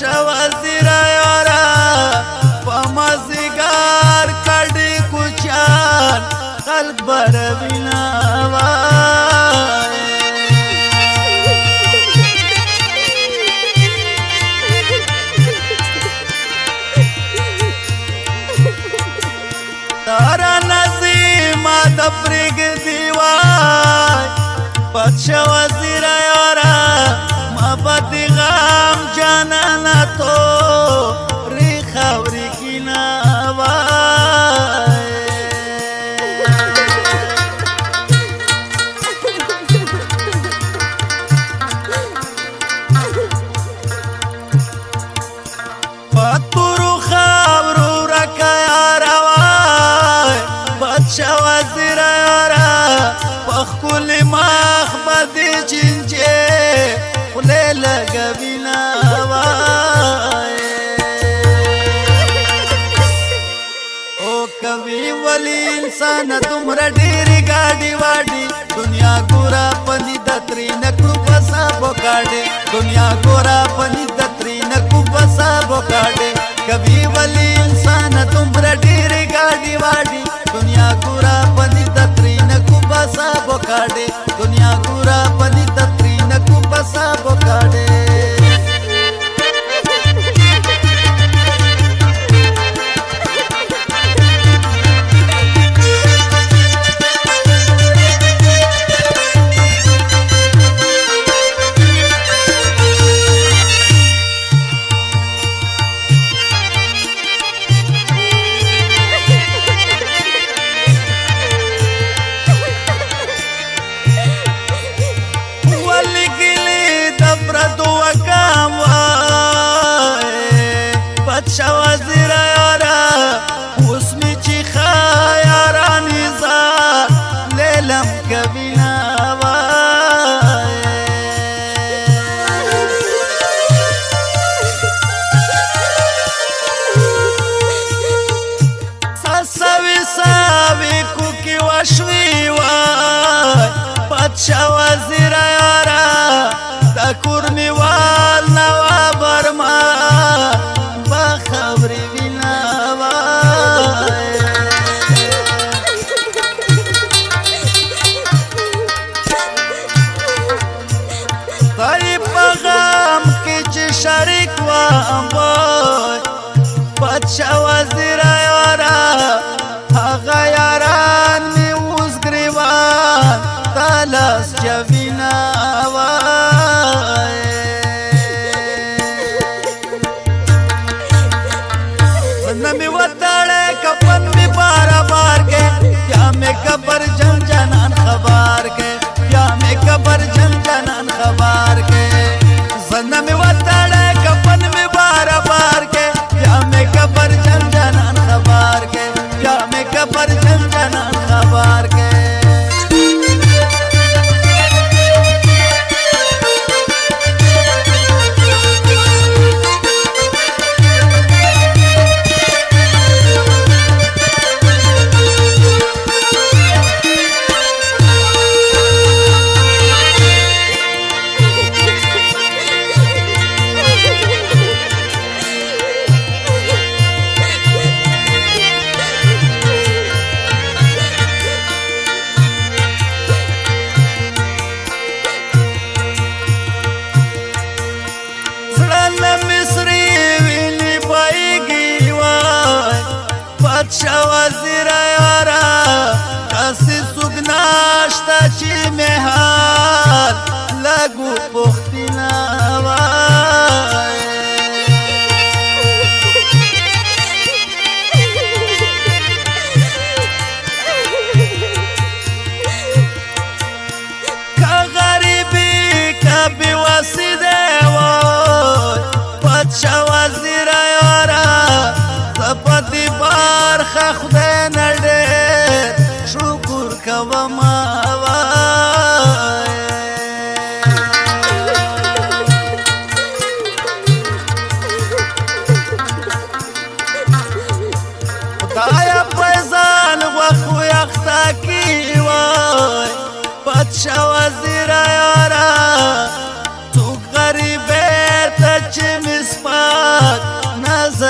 شوازیرا یارا پمازګار کډی کوچان خلق بر وینا تارا نسیمه د پرګ دیوای پښه وزیرا todo. انسان دومره ډېرې ګاډي واډي دنیا ګورا پني د ترې نکړو پسا بوکاډي دنیا ګورا پني د ترې نکړو پسا بوکاډي کبي ولي انسان دومره ډېرې ګاډي واډي می وتړې کفن می بار بار کې یا می قبر جم جنان خبر کې یا می قبر جم جنان خبر کې زنه می وتړې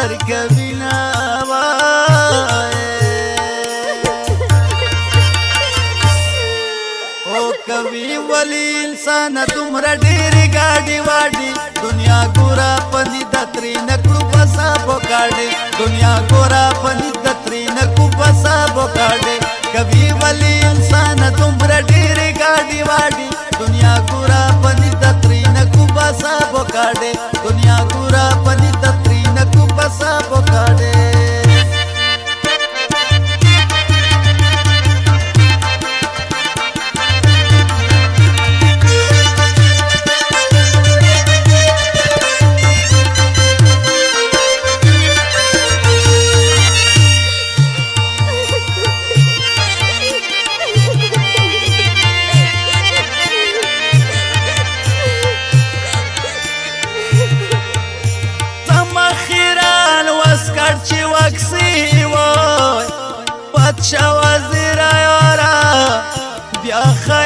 سر کبینا او کوي ولی انسان تمره ډېر گاډي واډي دنیا ګورا پني دتري نکړو پسا بوکاډي دنیا ګورا پني دتري نکړو پسا بوکاډي کوي ولی بیا خ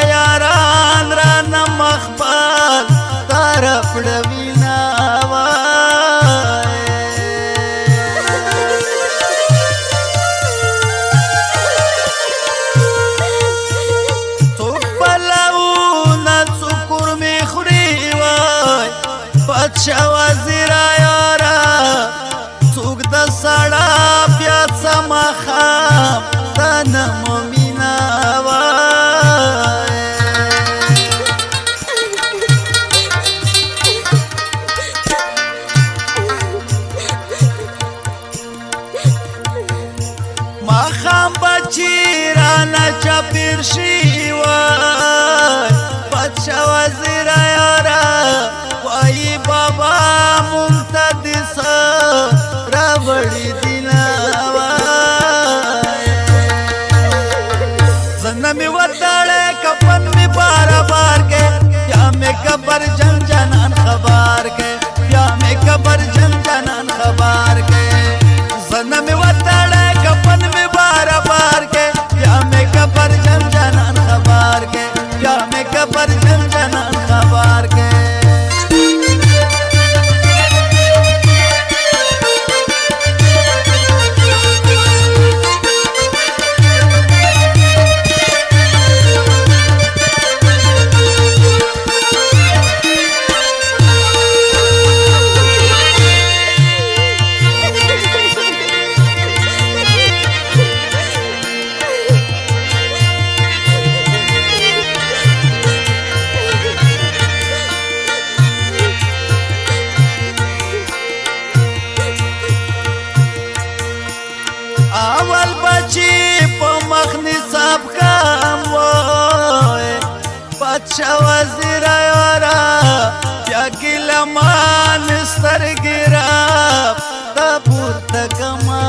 اول بچی په مخ نصاب کام وای پادشاه وزیر یارا بیا کلمان سترګرا تا پورته کما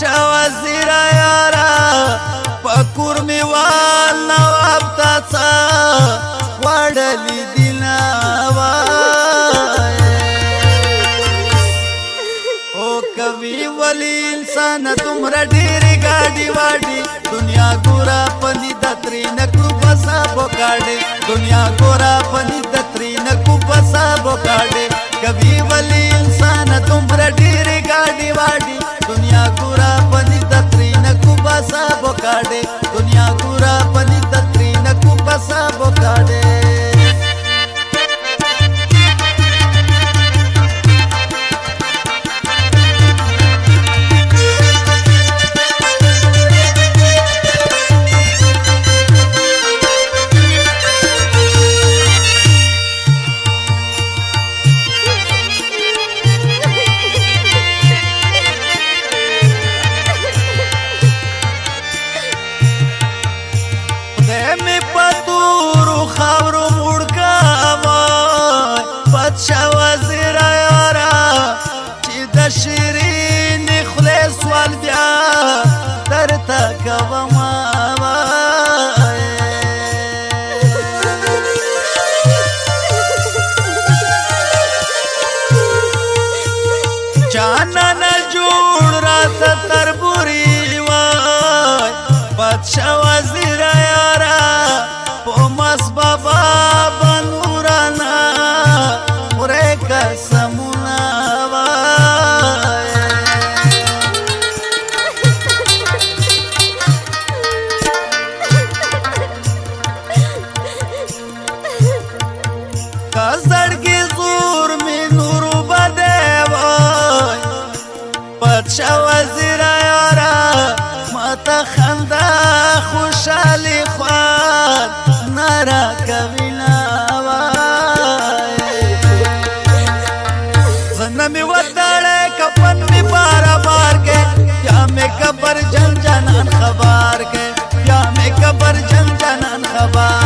شاه وزیر یارا پکور میوال نواب تاڅه وړلې دینا او کوي ولی انسان تمر ډېر گاډي واډي دنیا ګورا پني دتري نکړو پسا بوکاډي دنیا ګورا پني دتري نکړو پسا بوکاډي کوي ولی انسان تمر ډېر گاډي واډي दुनिया गुरा बनी दत्रीन कुबा सा बोकाडे दुनिया गुरा मन Sabah